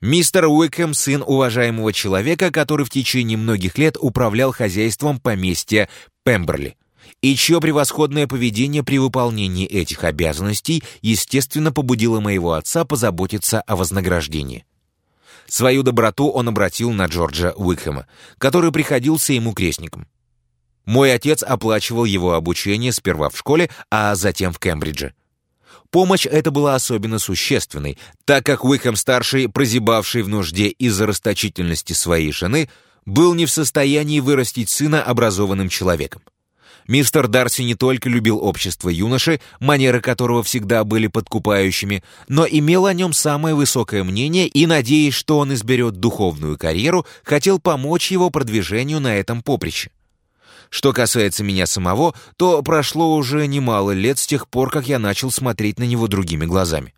Мистер Уикхэм — сын уважаемого человека, который в течение многих лет управлял хозяйством поместья Пемберли, и чье превосходное поведение при выполнении этих обязанностей, естественно, побудило моего отца позаботиться о вознаграждении. Свою доброту он обратил на Джорджа Уикхэма, который приходился ему крестником. Мой отец оплачивал его обучение сперва в школе, а затем в Кембридже. Помощь эта была особенно существенной, так как Уикхэм-старший, прозябавший в нужде из-за расточительности своей жены, был не в состоянии вырастить сына образованным человеком. Мистер Дарси не только любил общество юноши, манеры которого всегда были подкупающими, но имел о нем самое высокое мнение и, надеясь, что он изберет духовную карьеру, хотел помочь его продвижению на этом поприще. Что касается меня самого, то прошло уже немало лет с тех пор, как я начал смотреть на него другими глазами.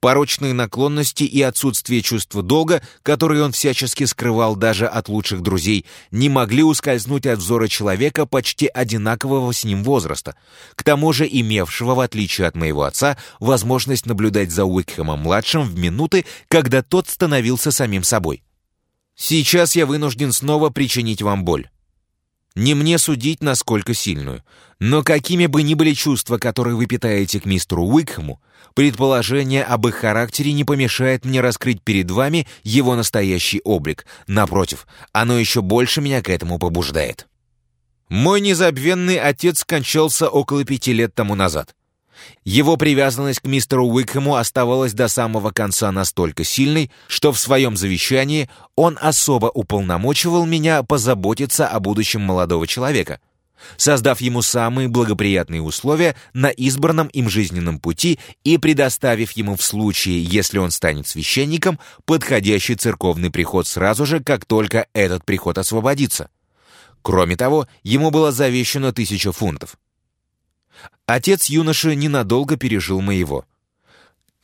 Порочные наклонности и отсутствие чувства долга, которые он всячески скрывал даже от лучших друзей, не могли ускользнуть от взора человека почти одинакового с ним возраста, к тому же имевшего, в отличие от моего отца, возможность наблюдать за Уикхэмом-младшим в минуты, когда тот становился самим собой. Сейчас я вынужден снова причинить вам боль. Не мне судить, насколько сильную. Но какими бы ни были чувства, которые вы питаете к мистеру Уикхэму, предположение об их характере не помешает мне раскрыть перед вами его настоящий облик. Напротив, оно еще больше меня к этому побуждает. Мой незабвенный отец скончался около пяти лет тому назад. Его привязанность к мистеру Уикхэму оставалась до самого конца настолько сильной, что в своем завещании он особо уполномочивал меня позаботиться о будущем молодого человека, создав ему самые благоприятные условия на избранном им жизненном пути и предоставив ему в случае, если он станет священником, подходящий церковный приход сразу же, как только этот приход освободится. Кроме того, ему было завещено тысяча фунтов. Отец юноши ненадолго пережил моего.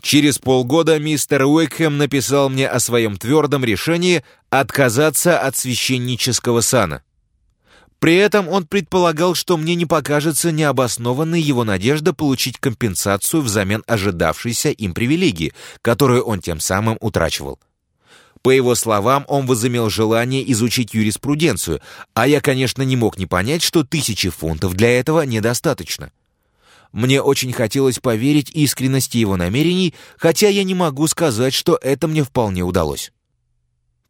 Через полгода мистер Уикхэм написал мне о своем твердом решении отказаться от священнического сана. При этом он предполагал, что мне не покажется необоснованной его надежда получить компенсацию взамен ожидавшейся им привилегии, которую он тем самым утрачивал. По его словам, он возымел желание изучить юриспруденцию, а я, конечно, не мог не понять, что тысячи фунтов для этого недостаточно. Мне очень хотелось поверить искренности его намерений, хотя я не могу сказать, что это мне вполне удалось.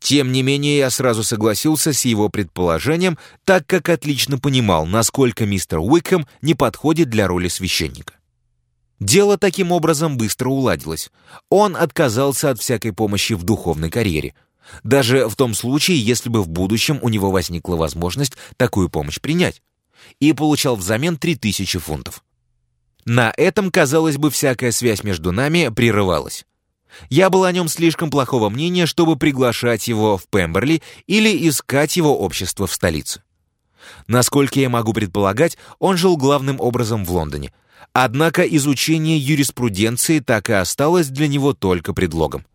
Тем не менее, я сразу согласился с его предположением, так как отлично понимал, насколько мистер Уикхэм не подходит для роли священника. Дело таким образом быстро уладилось. Он отказался от всякой помощи в духовной карьере. Даже в том случае, если бы в будущем у него возникла возможность такую помощь принять. И получал взамен 3000 фунтов. На этом, казалось бы, всякая связь между нами прерывалась. Я был о нем слишком плохого мнения, чтобы приглашать его в Пемберли или искать его общество в столице. Насколько я могу предполагать, он жил главным образом в Лондоне. Однако изучение юриспруденции так и осталось для него только предлогом.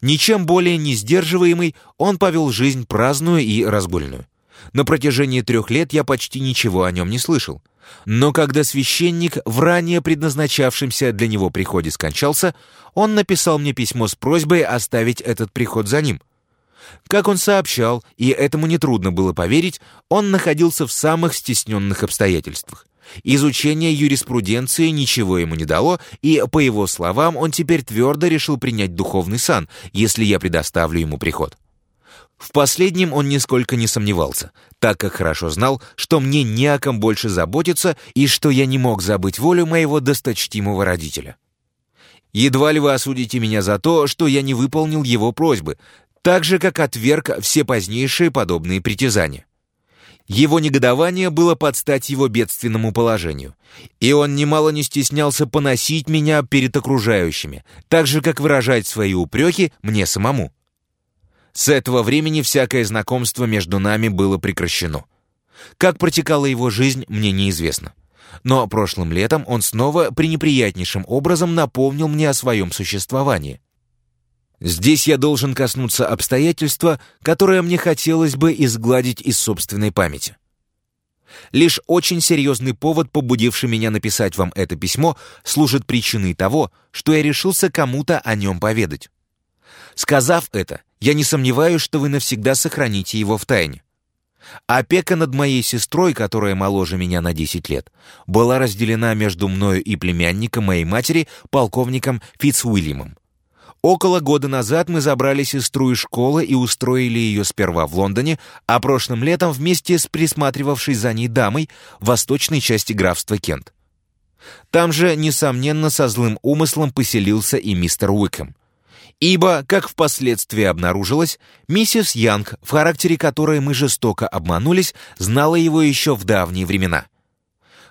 Ничем более не сдерживаемый, он повел жизнь праздную и разгульную. На протяжении трех лет я почти ничего о нем не слышал. Но когда священник в ранее предназначавшемся для него приходе скончался, он написал мне письмо с просьбой оставить этот приход за ним. Как он сообщал, и этому нетрудно было поверить, он находился в самых стесненных обстоятельствах. Изучение юриспруденции ничего ему не дало, и, по его словам, он теперь твердо решил принять духовный сан, если я предоставлю ему приход. В последнем он нисколько не сомневался, так как хорошо знал, что мне не о ком больше заботиться и что я не мог забыть волю моего досточтимого родителя. Едва ли вы осудите меня за то, что я не выполнил его просьбы, так же, как отверг все позднейшие подобные притязания. Его негодование было под стать его бедственному положению, и он немало не стеснялся поносить меня перед окружающими, так же, как выражать свои упреки мне самому. С этого времени всякое знакомство между нами было прекращено. Как протекала его жизнь, мне неизвестно. Но прошлым летом он снова пренеприятнейшим образом напомнил мне о своем существовании. Здесь я должен коснуться обстоятельства, которое мне хотелось бы изгладить из собственной памяти. Лишь очень серьезный повод, побудивший меня написать вам это письмо, служит причиной того, что я решился кому-то о нем поведать. Сказав это, я не сомневаюсь, что вы навсегда сохраните его в тайне. Опека над моей сестрой, которая моложе меня на 10 лет, была разделена между мною и племянником моей матери, полковником Фитцуильямом. Около года назад мы забрали сестру из школы и устроили ее сперва в Лондоне, а прошлым летом вместе с присматривавшей за ней дамой в восточной части графства Кент. Там же, несомненно, со злым умыслом поселился и мистер Уикхэм. Ибо, как впоследствии обнаружилось, миссис Янг, в характере которой мы жестоко обманулись, знала его еще в давние времена.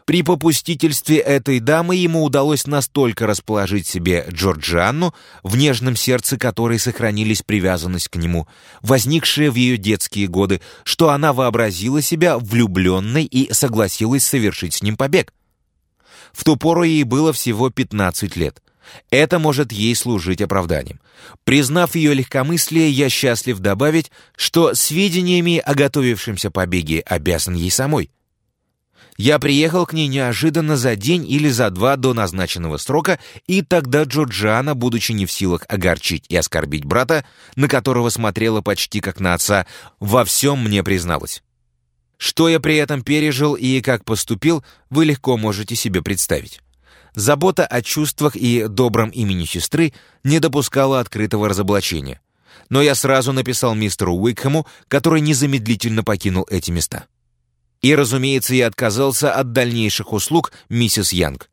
При попустительстве этой дамы ему удалось настолько расположить себе Джорджианну, в нежном сердце которой сохранились привязанность к нему, возникшая в ее детские годы, что она вообразила себя влюбленной и согласилась совершить с ним побег. В ту пору ей было всего 15 лет. Это может ей служить оправданием. Признав ее легкомыслие, я счастлив добавить, что сведениями о готовившемся побеге обязан ей самой. Я приехал к ней неожиданно за день или за два до назначенного срока, и тогда Джорджиана, будучи не в силах огорчить и оскорбить брата, на которого смотрела почти как на отца, во всем мне призналась. Что я при этом пережил и как поступил, вы легко можете себе представить. Забота о чувствах и добром имени сестры не допускала открытого разоблачения. Но я сразу написал мистеру Уикхэму, который незамедлительно покинул эти места. И, разумеется, я отказался от дальнейших услуг миссис Янг.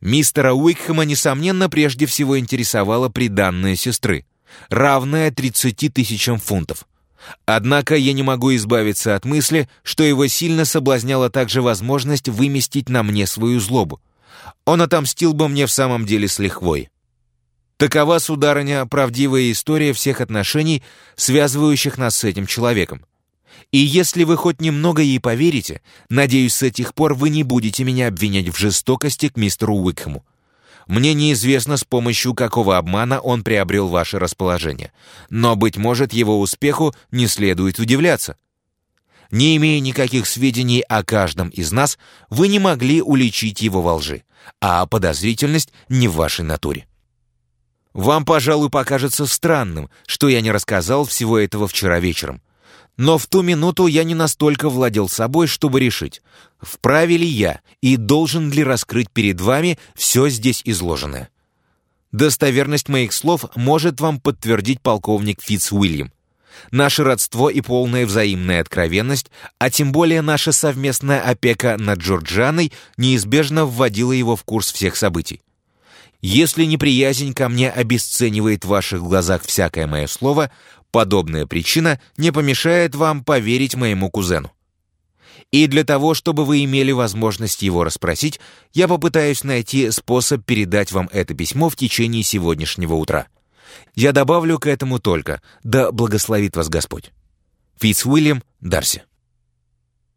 Мистера Уикхэма, несомненно, прежде всего интересовала приданная сестры, равная 30 тысячам фунтов. Однако я не могу избавиться от мысли, что его сильно соблазняла также возможность выместить на мне свою злобу. Он отомстил бы мне в самом деле с лихвой. Такова, сударыня, правдивая история всех отношений, связывающих нас с этим человеком. И если вы хоть немного ей поверите, надеюсь, с этих пор вы не будете меня обвинять в жестокости к мистеру Уикхэму. Мне неизвестно, с помощью какого обмана он приобрел ваше расположение, но, быть может, его успеху не следует удивляться. Не имея никаких сведений о каждом из нас, вы не могли уличить его во лжи, а подозрительность не в вашей натуре. Вам, пожалуй, покажется странным, что я не рассказал всего этого вчера вечером. Но в ту минуту я не настолько владел собой, чтобы решить, вправе ли я и должен ли раскрыть перед вами все здесь изложенное. Достоверность моих слов может вам подтвердить полковник Фитц Уильям. Наше родство и полная взаимная откровенность, а тем более наша совместная опека над Джорджаной неизбежно вводила его в курс всех событий. Если неприязнь ко мне обесценивает в ваших глазах всякое мое слово, подобная причина не помешает вам поверить моему кузену. И для того, чтобы вы имели возможность его расспросить, я попытаюсь найти способ передать вам это письмо в течение сегодняшнего утра. Я добавлю к этому только «Да благословит вас Господь». Фитц Уильям Дарси